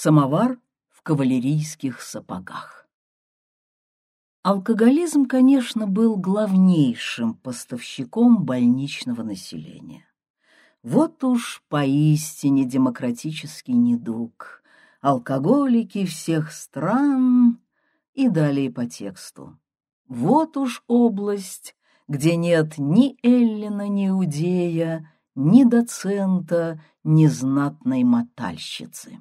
самовар в кавалерийских сапогах. Алкоголизм, конечно, был главнейшим поставщиком больничного населения. Вот уж поистине демократический недуг. Алкоголики всех стран и далее по тексту. Вот уж область, где нет ни Эллина, ни Иудея, ни доцента, ни знатной мотальщицы.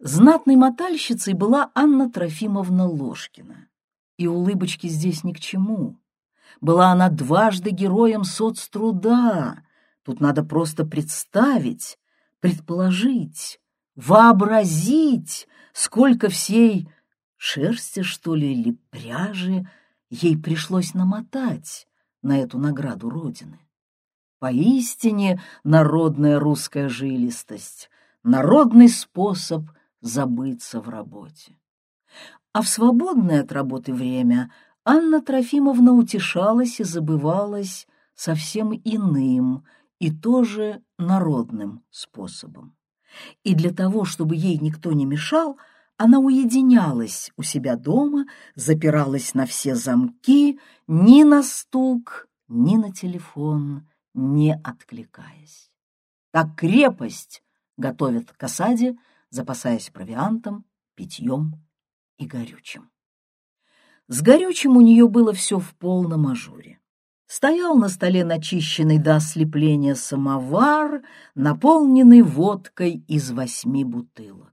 Знатной мотальщицей была Анна Трофимовна Ложкина. И улыбочки здесь ни к чему. Была она дважды героем соцтруда. Тут надо просто представить, предположить, вообразить, сколько всей шерсти, что ли, или пряжи ей пришлось намотать на эту награду Родины. Поистине народная русская жилистость, народный способ забыться в работе. А в свободное от работы время Анна Трофимовна утешалась и забывалась совсем иным и тоже народным способом. И для того, чтобы ей никто не мешал, она уединялась у себя дома, запиралась на все замки, ни на стук, ни на телефон, не откликаясь. Так крепость готовят к осаде, запасаясь провиантом, питьем и горючим. С горючим у нее было все в полном ажуре. Стоял на столе начищенный до ослепления самовар, наполненный водкой из восьми бутылок.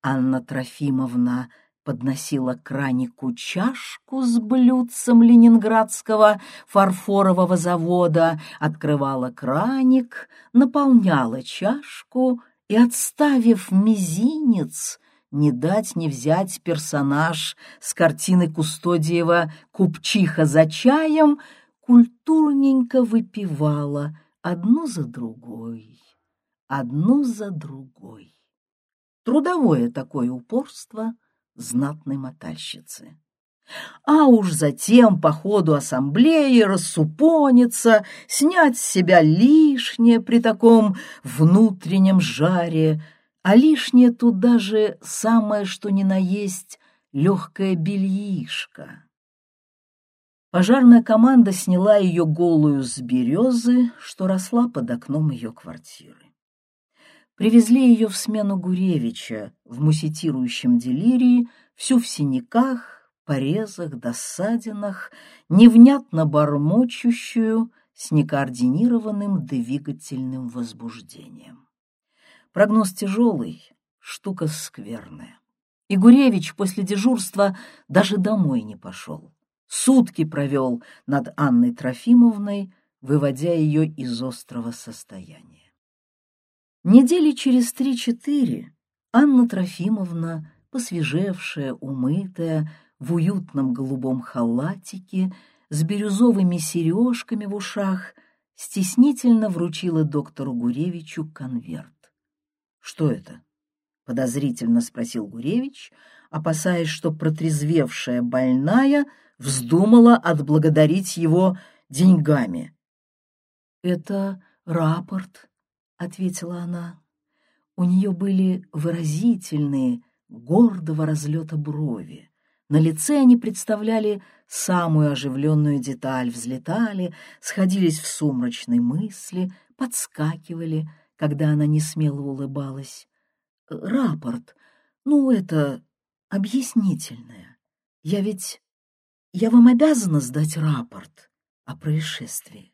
Анна Трофимовна подносила к кранику чашку с блюдцем ленинградского фарфорового завода, открывала краник, наполняла чашку и, отставив мизинец, не дать не взять персонаж с картины Кустодиева «Купчиха за чаем» культурненько выпивала одну за другой, одну за другой. Трудовое такое упорство знатной мотальщицы. А уж затем по ходу ассамблеи рассупониться, снять с себя лишнее при таком внутреннем жаре — а лишнее тут даже самое что ни на есть легкое бельишко. Пожарная команда сняла ее голую с березы, что росла под окном ее квартиры. Привезли ее в смену Гуревича в муситирующем делирии, всю в синяках, порезах, досадинах, невнятно бормочущую с некоординированным двигательным возбуждением. Прогноз тяжелый, штука скверная. И Гуревич после дежурства даже домой не пошел. Сутки провел над Анной Трофимовной, выводя ее из острого состояния. Недели через три-четыре Анна Трофимовна, посвежевшая, умытая, в уютном голубом халатике, с бирюзовыми сережками в ушах, стеснительно вручила доктору Гуревичу конверт. «Что это?» — подозрительно спросил Гуревич, опасаясь, что протрезвевшая больная вздумала отблагодарить его деньгами. «Это рапорт», — ответила она. У нее были выразительные, гордого разлета брови. На лице они представляли самую оживленную деталь, взлетали, сходились в сумрачной мысли, подскакивали, когда она не смело улыбалась. «Рапорт. Ну, это объяснительное. Я ведь... Я вам обязана сдать рапорт о происшествии».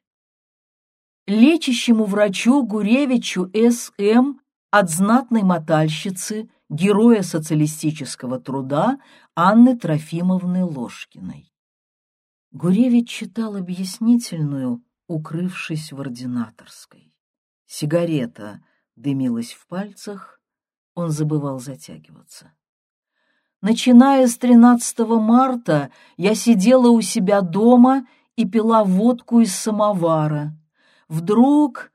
Лечащему врачу Гуревичу С.М. от знатной мотальщицы, героя социалистического труда Анны Трофимовны Ложкиной. Гуревич читал объяснительную, укрывшись в ординаторской. Сигарета дымилась в пальцах, он забывал затягиваться. Начиная с 13 марта я сидела у себя дома и пила водку из самовара. Вдруг,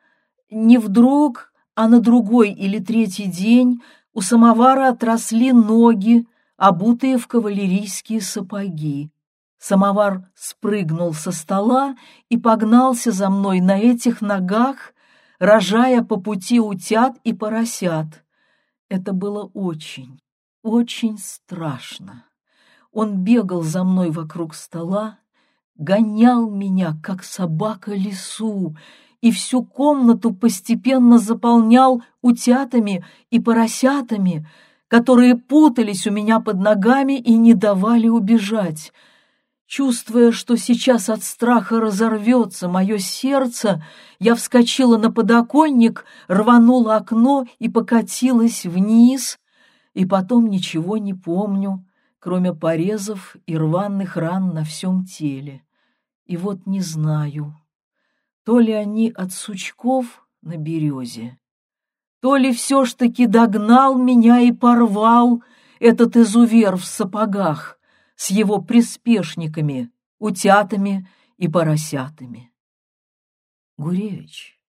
не вдруг, а на другой или третий день у самовара отросли ноги, обутые в кавалерийские сапоги. Самовар спрыгнул со стола и погнался за мной на этих ногах, рожая по пути утят и поросят. Это было очень, очень страшно. Он бегал за мной вокруг стола, гонял меня, как собака лису, и всю комнату постепенно заполнял утятами и поросятами, которые путались у меня под ногами и не давали убежать. Чувствуя, что сейчас от страха разорвется мое сердце, я вскочила на подоконник, рванула окно и покатилась вниз, и потом ничего не помню, кроме порезов и рваных ран на всем теле. И вот не знаю, то ли они от сучков на березе, то ли все ж таки догнал меня и порвал этот изувер в сапогах, с его приспешниками, утятами и поросятами. Гуревич,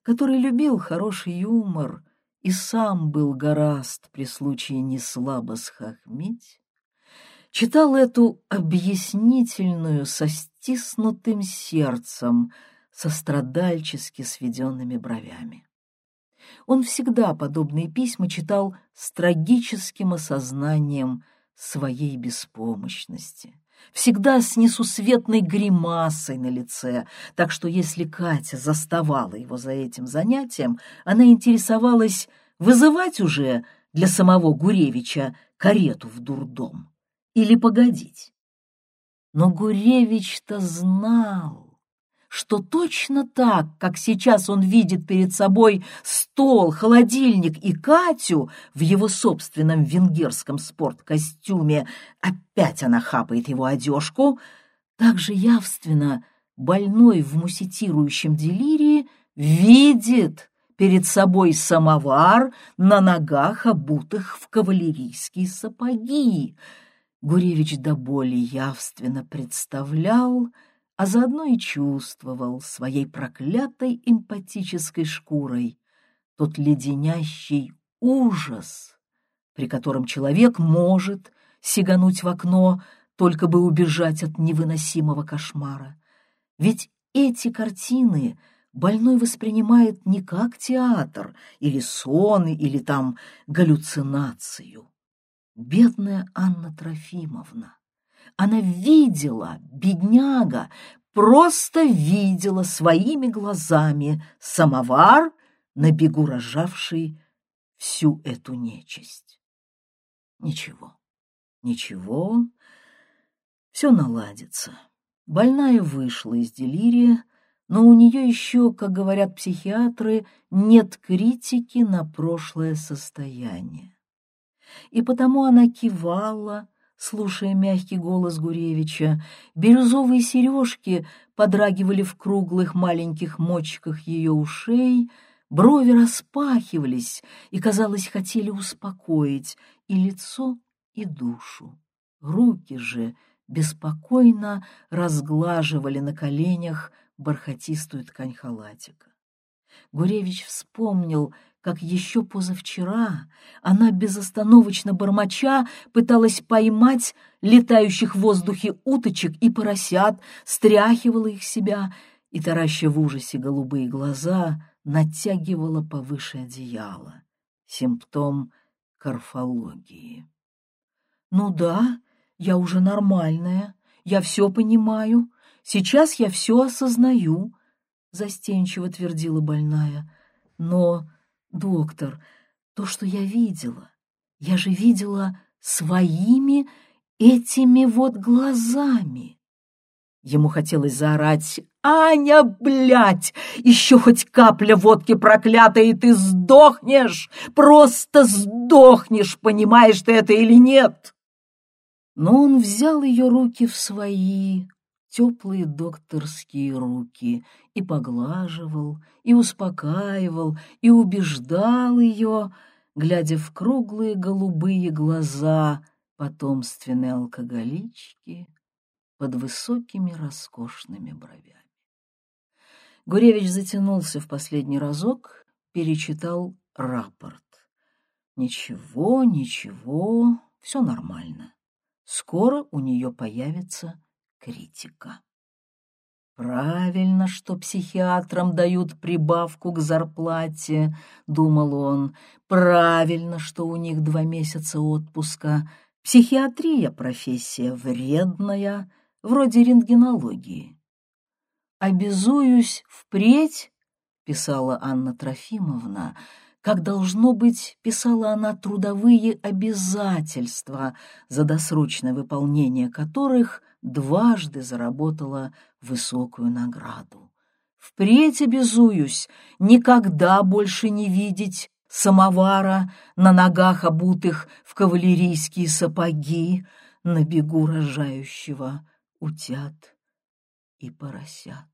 который любил хороший юмор и сам был гораст при случае неслабо схохмить, читал эту объяснительную со стиснутым сердцем, со страдальчески сведенными бровями. Он всегда подобные письма читал с трагическим осознанием своей беспомощности, всегда с несусветной гримасой на лице, так что если Катя заставала его за этим занятием, она интересовалась, вызывать уже для самого Гуревича карету в дурдом или погодить. Но Гуревич-то знал, что точно так, как сейчас он видит перед собой стол, холодильник и Катю в его собственном венгерском спорткостюме, опять она хапает его одежку, так же явственно больной в муситирующем делирии видит перед собой самовар на ногах, обутых в кавалерийские сапоги. Гуревич до боли явственно представлял, а заодно и чувствовал своей проклятой эмпатической шкурой тот леденящий ужас, при котором человек может сигануть в окно, только бы убежать от невыносимого кошмара. Ведь эти картины больной воспринимает не как театр или сон, или там галлюцинацию. Бедная Анна Трофимовна она видела, бедняга, просто видела своими глазами самовар, на бегу рожавший всю эту нечисть. Ничего, ничего, все наладится. Больная вышла из делирия, но у нее еще, как говорят психиатры, нет критики на прошлое состояние. И потому она кивала, слушая мягкий голос Гуревича. Бирюзовые сережки подрагивали в круглых маленьких мочках ее ушей, брови распахивались и, казалось, хотели успокоить и лицо, и душу. Руки же беспокойно разглаживали на коленях бархатистую ткань халатика. Гуревич вспомнил, как еще позавчера она безостановочно бормоча пыталась поймать летающих в воздухе уточек и поросят, стряхивала их себя и, тараща в ужасе голубые глаза, натягивала повыше одеяла. Симптом карфологии. «Ну да, я уже нормальная, я все понимаю, сейчас я все осознаю», — застенчиво твердила больная. «Но Доктор, то, что я видела, я же видела своими этими вот глазами. Ему хотелось заорать «Аня, блядь! Еще хоть капля водки проклятая, и ты сдохнешь! Просто сдохнешь, понимаешь ты это или нет?» Но он взял ее руки в свои, теплые докторские руки и поглаживал, и успокаивал, и убеждал ее, глядя в круглые голубые глаза потомственной алкоголички под высокими роскошными бровями. Гуревич затянулся в последний разок, перечитал рапорт. Ничего, ничего, все нормально. Скоро у нее появится критика. Правильно, что психиатрам дают прибавку к зарплате, думал он. Правильно, что у них два месяца отпуска. Психиатрия — профессия вредная, вроде рентгенологии. «Обязуюсь впредь», — писала Анна Трофимовна, как должно быть, писала она трудовые обязательства, за досрочное выполнение которых дважды заработала высокую награду. Впредь обязуюсь никогда больше не видеть самовара на ногах, обутых в кавалерийские сапоги, на бегу рожающего утят и поросят.